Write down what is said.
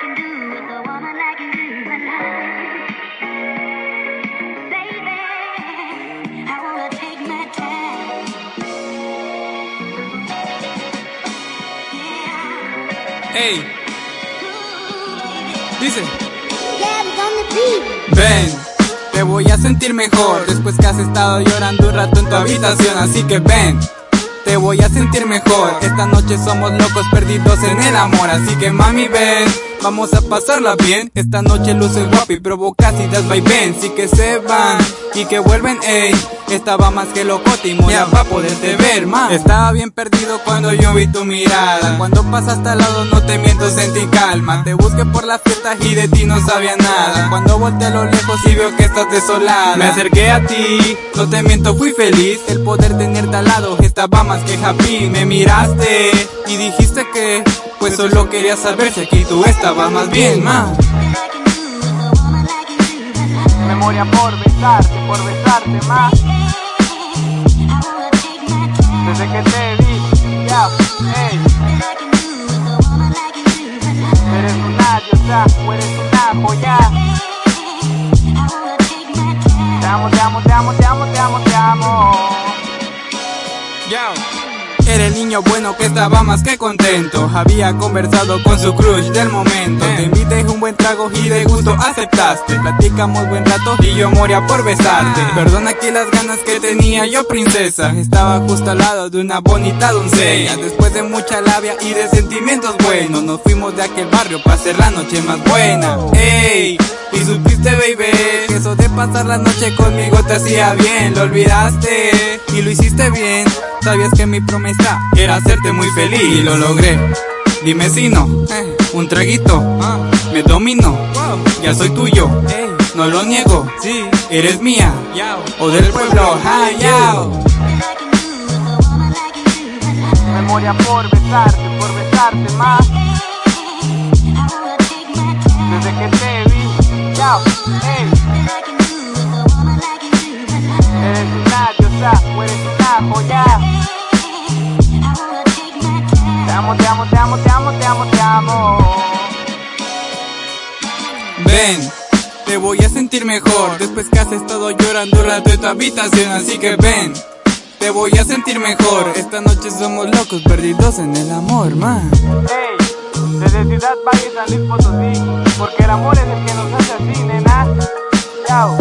can do with a woman like you tonight. Baby, I wanna take my time. Yeah. Ey, Ooh, baby. dice. Ven, te voy a sentir mejor después que has estado llorando un rato en tu habitación, así que ven. Te voy a sentir mejor, esta noche somos locos perdidos en el amor, así que mami ven, vamos a pasarla bien, esta noche luces guapa y provocas y das vaivén, sí que se van y que vuelven, ey, estaba más que locote y ya. va a poderte ver más. Estaba bien perdido cuando yo vi tu mirada, cuando pasaste al lado no te miento sentí calma, te busqué por las fiestas y de ti no sabía nada, cuando volteé a lo lejos y veo que estás desolada, me acerqué a ti, no te miento fui feliz, el poder tenerte al lado estaba más que happy, me miraste y dijiste que pues solo quería saber si aquí tú estabas más bien, más. Memoria por besarte, por besarte más. Desde que te vi, ya, ey, I can do with a woman like you tonight. eres una diosa, o eres una joya. Te amo, te amo, te amo, te amo, te amo, te amo. Era el niño bueno que estaba más que contento. Había conversado con su crush del momento. Te invité un buen trago y de gusto aceptaste. Platicamos buen rato y yo moría por besarte. Perdona aquí las ganas que tenía yo, princesa. Estaba justo al lado de una bonita doncella. Después de mucha labia y de sentimientos buenos, nos fuimos de aquel barrio para hacer la noche más buena. Ey, y supiste, baby, que eso de pasar la noche conmigo te hacía bien. Lo olvidaste y lo hiciste bien. Sabías que mi promesa era hacerte muy feliz y lo logré. Dime si no, eh, un traguito, ah, me domino, ya soy tuyo, no lo niego, eres mía, o del pueblo, ah, yao. I can do with a woman like you tonight. Memoria por besarte, por besarte más. Desde que Te amo, te amo, te amo, te amo. Ven, te voy a sentir mejor después que has estado llorando un rato en tu habitación, así que ven. Te voy a sentir mejor. Esta noche somos locos, perdidos en el amor, man. Ey, desde Ciudad Valle, San Luis Potosí, porque el amor es el que nos hace así, nena. Chao.